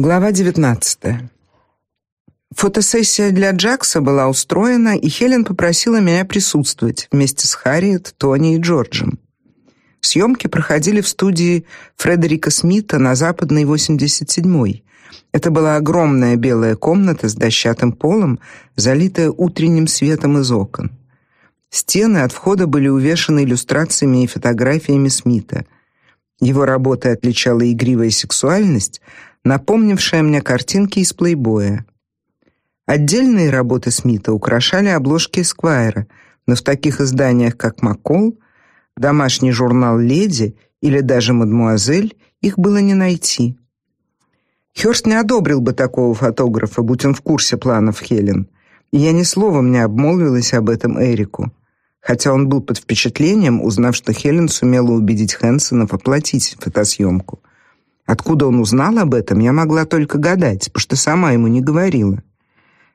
Глава 19. Фотосессия для Джакса была устроена, и Хелен попросила меня присутствовать вместе с Харриет, Тони и Джорджем. Съемки проходили в студии Фредерика Смита на Западной 87-й. Это была огромная белая комната с дощатым полом, залитая утренним светом из окон. Стены от входа были увешаны иллюстрациями и фотографиями Смита. Его работой отличала игривая сексуальность, напомнившая мне картинки из плейбоя. Отдельные работы Смита украшали обложки Эсквайра, но в таких изданиях, как Маккол, домашний журнал Леди или даже Мадмуазель их было не найти. Хёрст не одобрил бы такого фотографа, будь он в курсе планов Хелен. И я ни словом не обмолвилась об этом Эрику, хотя он был под впечатлением, узнав, что Хелен сумела убедить Хэнсонов оплатить фотосъемку. Откуда он узнал об этом, я могла только гадать, потому что сама ему не говорила.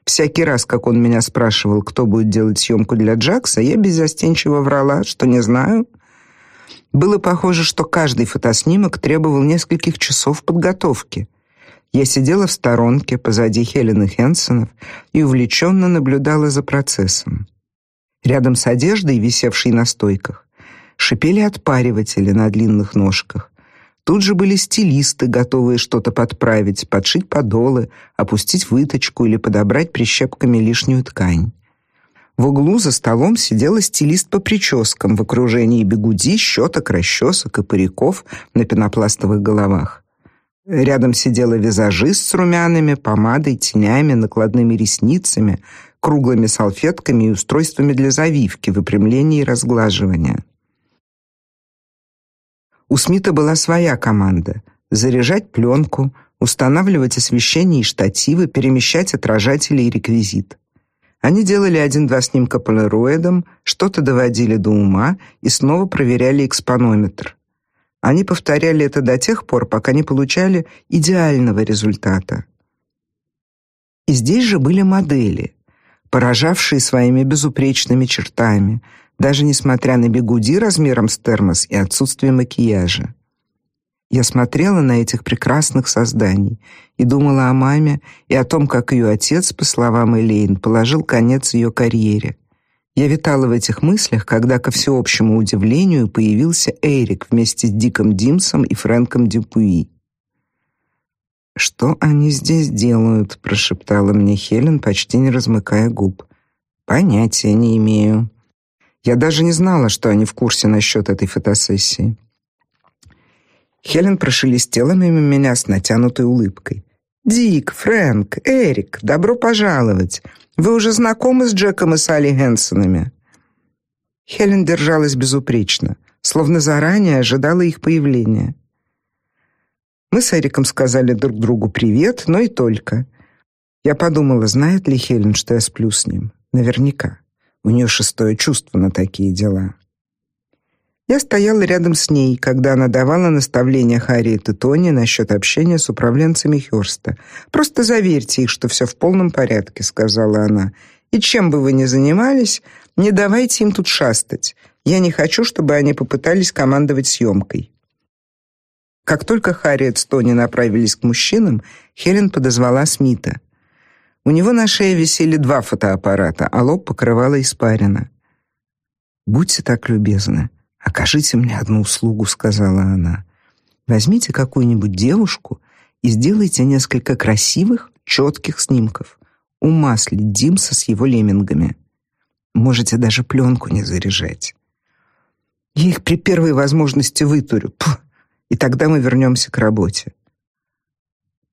Всякий раз, как он меня спрашивал, кто будет делать съемку для Джакса, я беззастенчиво врала, что не знаю. Было похоже, что каждый фотоснимок требовал нескольких часов подготовки. Я сидела в сторонке позади Хелены Хенсонов и увлеченно наблюдала за процессом. Рядом с одеждой, висевшей на стойках, шипели отпариватели на длинных ножках. Тут же были стилисты, готовые что-то подправить, подшить подолы, опустить выточку или подобрать прищепками лишнюю ткань. В углу за столом сидела стилист по прическам в окружении бигуди, щеток, расчесок и париков на пенопластовых головах. Рядом сидела визажист с румянами, помадой, тенями, накладными ресницами, круглыми салфетками и устройствами для завивки, выпрямления и разглаживания. У Смита была своя команда: заряжать пленку, устанавливать освещение и штативы, перемещать отражатели и реквизит. Они делали один-два снимка полароидом, что-то доводили до ума и снова проверяли экспонометр. Они повторяли это до тех пор, пока не получали идеального результата. И здесь же были модели, поражавшие своими безупречными чертами, даже несмотря на бигуди размером с термос и отсутствие макияжа. Я смотрела на этих прекрасных созданий и думала о маме и о том, как ее отец, по словам Элейн, положил конец ее карьере. Я витала в этих мыслях, когда ко всеобщему удивлению появился Эрик вместе с Диком Димсом и Фрэнком Дюпуи. Что они здесь делают? прошептала мне Хелен, почти не размыкая губ. Понятия не имею. Я даже не знала, что они в курсе насчет этой фотосессии. Хелен прошелестела мимо меня с натянутой улыбкой. Дик, Фрэнк, Эрик, добро пожаловать. Вы уже знакомы с Джеком и Салли Хенсонами? Хелен держалась безупречно, словно заранее ожидала их появления. Мы с Эриком сказали друг другу привет, но и только. Я подумала, знает ли Хелен, что я сплю с ним. Наверняка. У нее шестое чувство на такие дела. Я стояла рядом с ней, когда она давала наставления Харриет и Тони насчет общения с управленцами Хёрста. Просто заверьте их, что все в полном порядке, сказала она. И чем бы вы ни занимались, не давайте им тут шастать. Я не хочу, чтобы они попытались командовать съемкой. Как только Харриет с Тони направились к мужчинам, Хелен подозвала Смита. У него на шее висели два фотоаппарата, а лоб покрывала испарина. Будьте так любезны, окажите мне одну услугу, сказала она. Возьмите какую-нибудь девушку и сделайте несколько красивых, четких снимков. Умаслить Димса с его леммингами. Можете даже пленку не заряжать. Я их при первой возможности вытурю. Пф, и тогда мы вернемся к работе.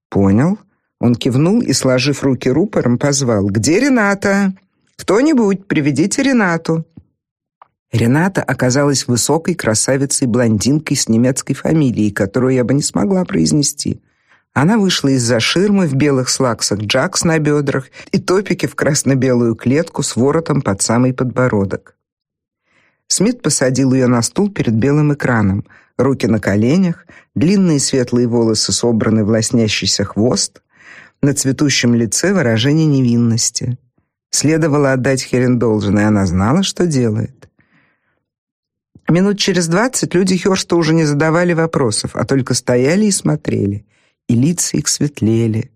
Понял? Он кивнул и, сложив руки рупором, позвал: "Где Рената? Кто-нибудь, приведите Ренату". Рената оказалась высокой красавицей-блондинкой с немецкой фамилией, которую я бы не смогла произнести. Она вышла из-за ширмы в белых слаксах Джакс на бедрах и топике в красно-белую клетку с воротом под самый подбородок. Смит посадил ее на стул перед белым экраном, руки на коленях, длинные светлые волосы собраны в лоснящийся хвост, на цветущем лице выражение невинности. Следовало отдать Хелен должное, она знала, что делает. Минут через двадцать люди Хёрста уже не задавали вопросов, а только стояли и смотрели. и лица их светлели.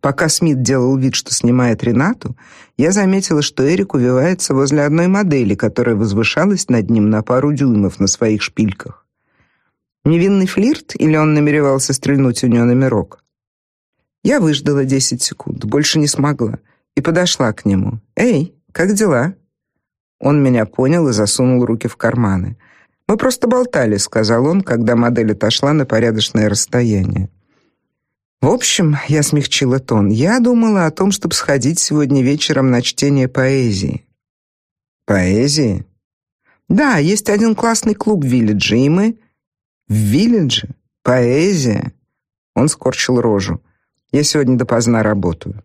Пока Смит делал вид, что снимает Ренату, я заметила, что Эрик увивается возле одной модели, которая возвышалась над ним на пару дюймов на своих шпильках. Невинный флирт или он намеревался стрельнуть у нее номерок? Я выждала десять секунд, больше не смогла, и подошла к нему. «Эй, как дела?» Он меня понял и засунул руки в карманы. «Мы просто болтали», — сказал он, когда модель отошла на порядочное расстояние. В общем, я смягчила тон. Я думала о том, чтобы сходить сегодня вечером на чтение поэзии. Поэзии? Да, есть один классный клуб в Виллидже, и мы... В Виллидже? Поэзия? Он скорчил рожу. Я сегодня допоздна работаю.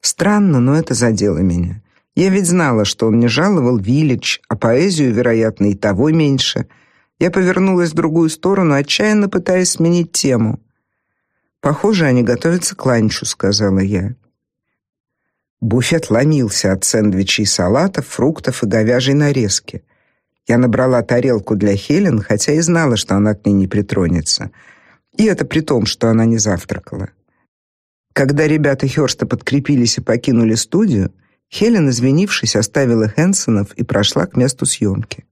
Странно, но это задело меня. Я ведь знала, что он не жаловал Виллидж, а поэзию, вероятно, и того меньше. Я повернулась в другую сторону, отчаянно пытаясь сменить тему. Похоже, они готовятся к ланчу, сказала я. Буфет ломился от сэндвичей, салатов, фруктов и говяжьей нарезки. Я набрала тарелку для Хелен, хотя и знала, что она к ней не притронется. И это при том, что она не завтракала. Когда ребята Хёрста подкрепились и покинули студию, Хелен, извинившись, оставила Хэнсонов и прошла к месту съемки.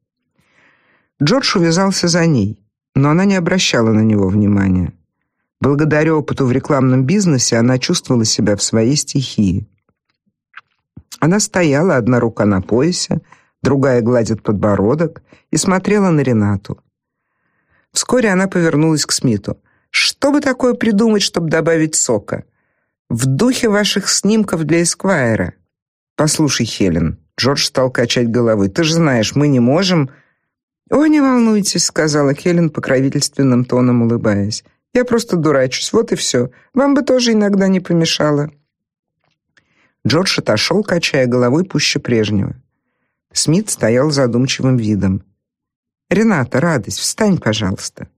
Джордж увязался за ней, но она не обращала на него внимания. Благодаря опыту в рекламном бизнесе она чувствовала себя в своей стихии. Она стояла, одна рука на поясе, другая гладит подбородок и смотрела на Ренату. Вскоре она повернулась к Смиту. Что бы такое придумать, чтобы добавить сока? В духе ваших снимков для Эсквайра. Послушай, Хелен, Джордж стал качать головой. Ты же знаешь, мы не можем. О, не волнуйтесь, сказала Хелен покровительственным тоном улыбаясь. Я просто дурачусь, вот и все. Вам бы тоже иногда не помешало. Джордж отошел, качая головой пуще прежнего. Смит стоял задумчивым видом. Рената, радость, встань, пожалуйста.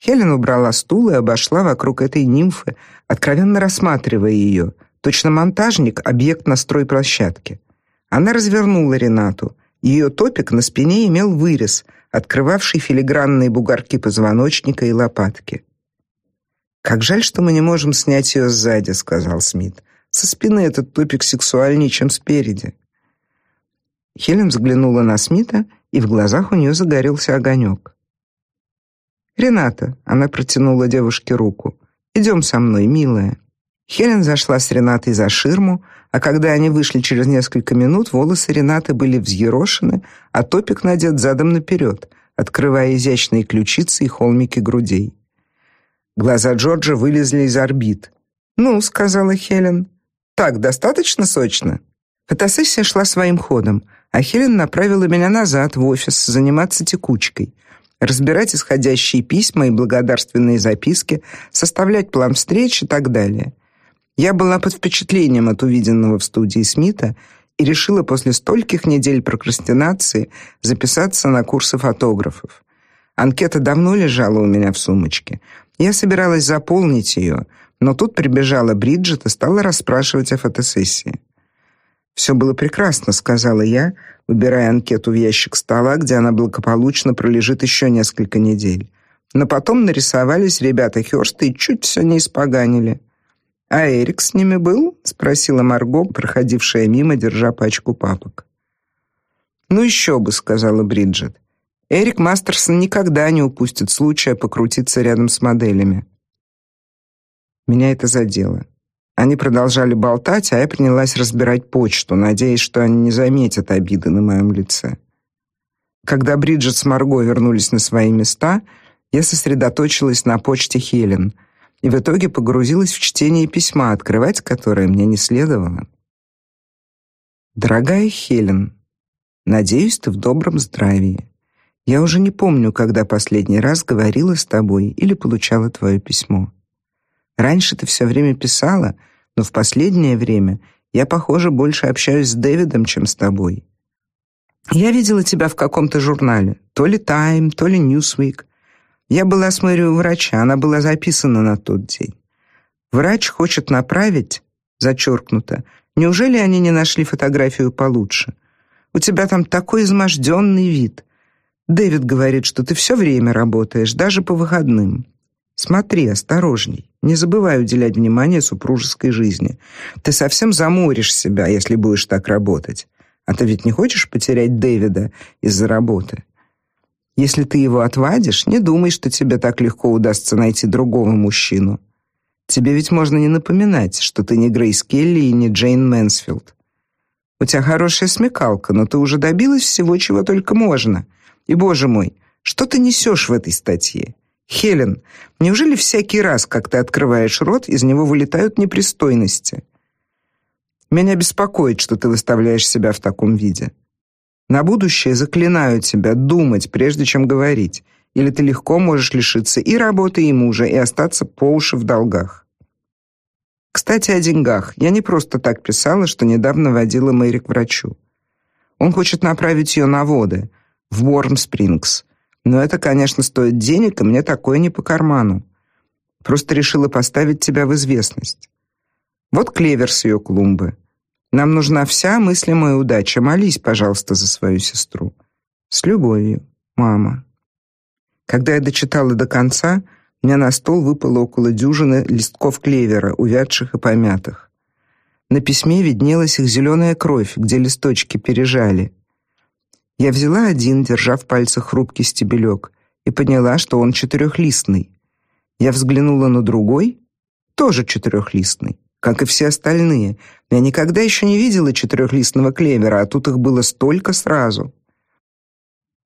Хелен убрала стул и обошла вокруг этой нимфы, откровенно рассматривая ее — точно монтажник, объект на стройплощадке. Она развернула Ренату. Ее топик на спине имел вырез, открывавший филигранные бугорки позвоночника и лопатки. Как жаль, что мы не можем снять ее сзади, сказал Смит. Со спины этот топик сексуальнее, чем спереди. Хелен взглянула на Смита, и в глазах у нее загорелся огонек. Рената, она протянула девушке руку. «Идем со мной, милая. Хелен зашла с Ренатой за ширму, а когда они вышли через несколько минут, волосы Ренаты были взъерошены, а топик надет задом наперед, открывая изящные ключицы и холмики грудей. Глаза Джорджа вылезли из орбит. "Ну", сказала Хелен. "Так достаточно сочно?" Фотосессия шла своим ходом, а Хелен направила меня назад в офис заниматься текучкой, разбирать исходящие письма и благодарственные записки, составлять план встреч и так далее. Я была под впечатлением от увиденного в студии Смита и решила после стольких недель прокрастинации записаться на курсы фотографов. Анкета давно лежала у меня в сумочке. Я собиралась заполнить ее, но тут прибежала Бриджит и стала расспрашивать о фотосессии. «Все было прекрасно, сказала я, убирая анкету в ящик стола, где она благополучно пролежит еще несколько недель. Но потом нарисовались ребята Хёрста и чуть все не испоганили. А Эрик с ними был? спросила Марго, проходившая мимо, держа пачку папок. Ну еще бы, сказала Бриджит. Эрик Мастерсон никогда не упустит случая покрутиться рядом с моделями. Меня это задело. Они продолжали болтать, а я принялась разбирать почту, надеясь, что они не заметят обиды на моем лице. Когда Бриджит с Марго вернулись на свои места, я сосредоточилась на почте Хелен — и в итоге погрузилась в чтение письма, открывать которое мне не следовало. Дорогая Хелен, надеюсь, ты в добром здравии. Я уже не помню, когда последний раз говорила с тобой или получала твое письмо. Раньше ты все время писала, но в последнее время я, похоже, больше общаюсь с Дэвидом, чем с тобой. Я видела тебя в каком-то журнале, то ли Time, то ли Newsweek. Я была с Мэри у врача, она была записана на тот день. Врач хочет направить, зачеркнуто. Неужели они не нашли фотографию получше? У тебя там такой изможденный вид. Дэвид говорит, что ты все время работаешь, даже по выходным. Смотри, осторожней. Не забывай уделять внимание супружеской жизни. Ты совсем заморишь себя, если будешь так работать. А ты ведь не хочешь потерять Дэвида из-за работы. Если ты его отвадишь, не думай, что тебе так легко удастся найти другого мужчину. Тебе ведь можно не напоминать, что ты не Грейс Келли и не Джейн Мэнсфилд. У тебя хорошая смекалка, но ты уже добилась всего, чего только можно. И, боже мой, что ты несешь в этой статье? Хелен, неужели всякий раз, как ты открываешь рот, из него вылетают непристойности? Меня беспокоит, что ты выставляешь себя в таком виде. На будущее заклинаю тебя думать, прежде чем говорить, или ты легко можешь лишиться и работы, и мужа, и остаться по уши в долгах. Кстати, о деньгах. Я не просто так писала, что недавно водила Мэри к врачу. Он хочет направить ее на воды, в Уорм-Спрингс, но это, конечно, стоит денег, и мне такое не по карману. Просто решила поставить тебя в известность. Вот клевер с ее клумбы. Нам нужна вся мыслимая удача. Молись, пожалуйста, за свою сестру. С любовью, мама. Когда я дочитала до конца, мне на стол выпало около дюжины листков клевера, увядших и помятых. На письме виднелась их зеленая кровь, где листочки пережали. Я взяла один, держа в пальцах хрупкий стебелек, и поняла, что он четырехлистный. Я взглянула на другой, тоже четырехлистный, как и все остальные. Я никогда еще не видела четырехлистного клевера, а тут их было столько сразу.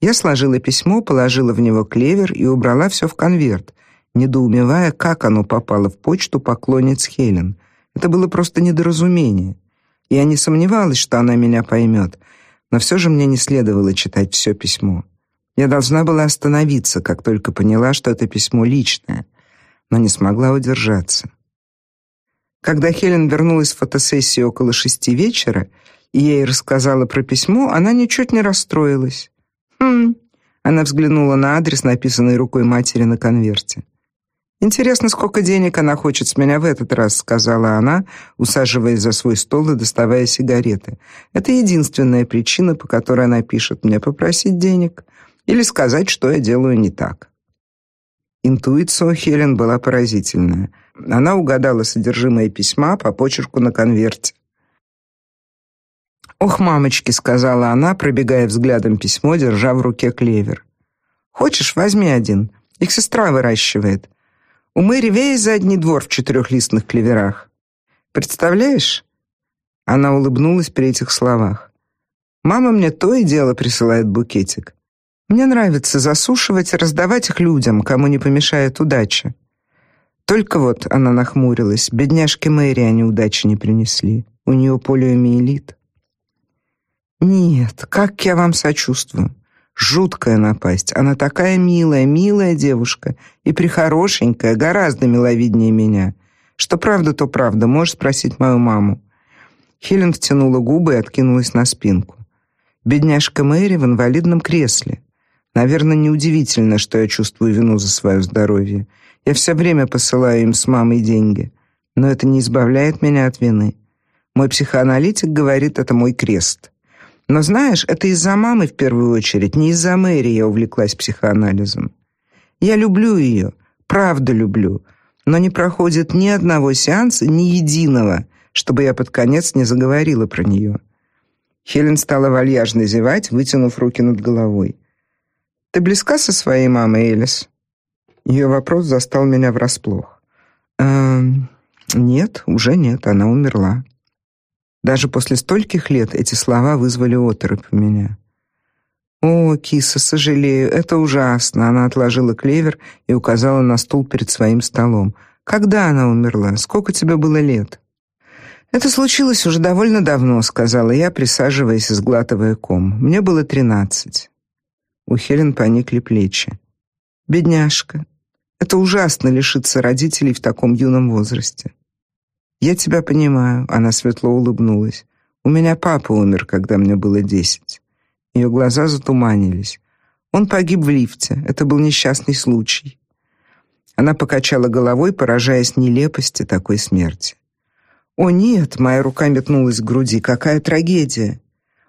Я сложила письмо, положила в него клевер и убрала все в конверт, недоумевая, как оно попало в почту поклонниц Хелен. Это было просто недоразумение. Я не сомневалась, что она меня поймет — но все же мне не следовало читать все письмо. Я должна была остановиться, как только поняла, что это письмо личное, но не смогла удержаться. Когда Хелен вернулась в фотосессии около шести вечера, и я ей рассказала про письмо, она ничуть не расстроилась. Хм. Она взглянула на адрес, написанный рукой матери на конверте. Интересно, сколько денег она хочет с меня в этот раз, сказала она, усаживаясь за свой стол и доставая сигареты. Это единственная причина, по которой она пишет мне попросить денег или сказать, что я делаю не так. Интуиция у Хелен была поразительная. Она угадала содержимое письма по почерку на конверте. "Ох, мамочки", сказала она, пробегая взглядом письмо, держа в руке клевер. "Хочешь, возьми один. Их сестра выращивает. У Мэри весь задний двор в четырехлистных клеверах. Представляешь? Она улыбнулась при этих словах. Мама мне то и дело присылает букетик. Мне нравится засушивать и раздавать их людям, кому не помешает удача. Только вот она нахмурилась. Бедняжке Мэри они удачи не принесли. У нее полиомиелит. Нет, как я вам сочувствую. Жуткая напасть. Она такая милая, милая девушка и прихорошенькая, гораздо миловиднее меня. Что правда, то правда. Можешь спросить мою маму. Хелен втянула губы и откинулась на спинку. Бедняжка Мэри в инвалидном кресле. Наверное, неудивительно, что я чувствую вину за свое здоровье. Я все время посылаю им с мамой деньги, но это не избавляет меня от вины. Мой психоаналитик говорит, это мой крест. Но знаешь, это из-за мамы в первую очередь, не из-за Мэри я увлеклась психоанализом. Я люблю ее, правда люблю, но не проходит ни одного сеанса, ни единого, чтобы я под конец не заговорила про нее. Хелен стала вальяжно зевать, вытянув руки над головой. Ты близка со своей мамой, Элис? Ее вопрос застал меня врасплох. Эм, нет, уже нет, она умерла. Даже после стольких лет эти слова вызвали оторопь у меня. О, киса, сожалею, это ужасно. Она отложила клевер и указала на стул перед своим столом. Когда она умерла? Сколько тебе было лет? Это случилось уже довольно давно, сказала я, присаживаясь и сглатывая ком. Мне было тринадцать. У Хелен поникли плечи. Бедняжка. Это ужасно лишиться родителей в таком юном возрасте. Я тебя понимаю, она светло улыбнулась. У меня папа умер, когда мне было десять. Ее глаза затуманились. Он погиб в лифте. Это был несчастный случай. Она покачала головой, поражаясь нелепости такой смерти. О нет, моя рука метнулась к груди. Какая трагедия.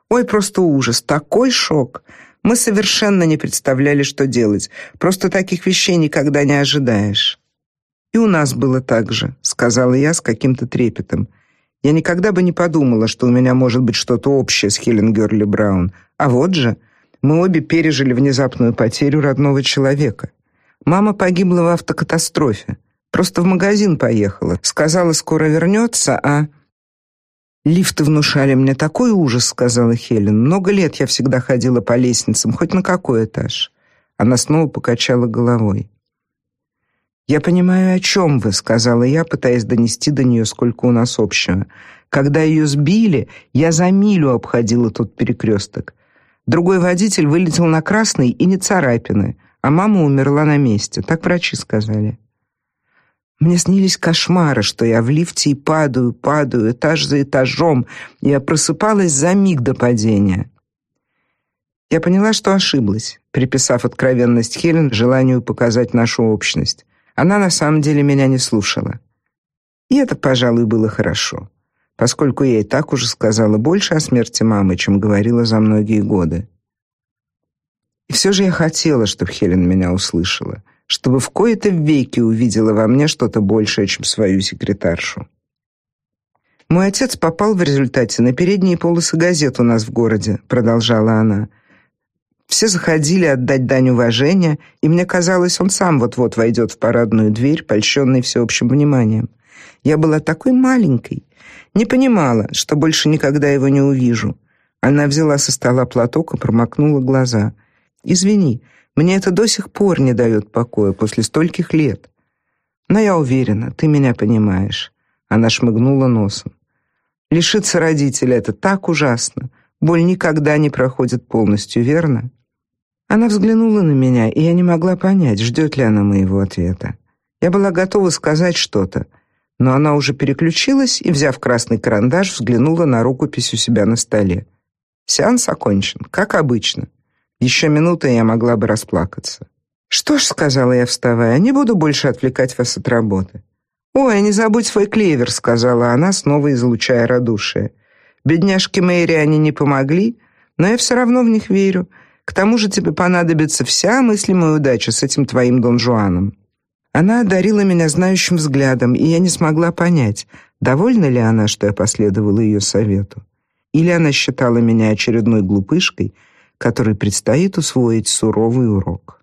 Ой, просто ужас, такой шок. Мы совершенно не представляли, что делать. Просто таких вещей никогда не ожидаешь. И у нас было так же, сказала я с каким-то трепетом. Я никогда бы не подумала, что у меня может быть что-то общее с Хелен Герли Браун. А вот же, мы обе пережили внезапную потерю родного человека. Мама погибла в автокатастрофе. Просто в магазин поехала. Сказала, скоро вернется, а Лифты внушали мне такой ужас, сказала Хелен. Много лет я всегда ходила по лестницам, хоть на какой этаж. Она снова покачала головой. Я понимаю, о чем вы, сказала я, пытаясь донести до нее, сколько у нас общего. Когда ее сбили, я за милю обходила тот перекресток. Другой водитель вылетел на красный и не царапины, а мама умерла на месте, так врачи сказали. Мне снились кошмары, что я в лифте и падаю, падаю этаж за этажом. Я просыпалась за миг до падения. Я поняла, что ошиблась, приписав откровенность Хелен желанию показать нашу общность. Она на самом деле меня не слушала. И это, пожалуй, было хорошо, поскольку я и так уже сказала больше о смерти мамы, чем говорила за многие годы. И все же я хотела, чтобы Хелен меня услышала чтобы в кои-то веки увидела во мне что-то большее, чем свою секретаршу. Мой отец попал в результате на передние полосы газет у нас в городе, продолжала она. Все заходили отдать дань уважения, и мне казалось, он сам вот-вот войдет в парадную дверь, польщенный всеобщим вниманием. Я была такой маленькой, не понимала, что больше никогда его не увижу. Она взяла со стола платок и промокнула глаза. Извини, мне это до сих пор не дает покоя после стольких лет. Но я уверена, ты меня понимаешь. Она шмыгнула носом. Лишиться родителя это так ужасно. Боль никогда не проходит полностью, верно? Она взглянула на меня, и я не могла понять, ждет ли она моего ответа. Я была готова сказать что-то, но она уже переключилась и, взяв красный карандаш, взглянула на рукопись у себя на столе. Сеанс окончен, как обычно. Еще минута, и я могла бы расплакаться. «Что ж», — сказала я, вставая, — «не буду больше отвлекать вас от работы». «Ой, не забудь свой клевер», — сказала она, снова излучая радушие. «Бедняжке Мэри они не помогли, но я все равно в них верю. К тому же тебе понадобится вся мыслимая удача с этим твоим Дон Жуаном». Она одарила меня знающим взглядом, и я не смогла понять, довольна ли она, что я последовала ее совету. Или она считала меня очередной глупышкой — который предстоит усвоить суровый урок.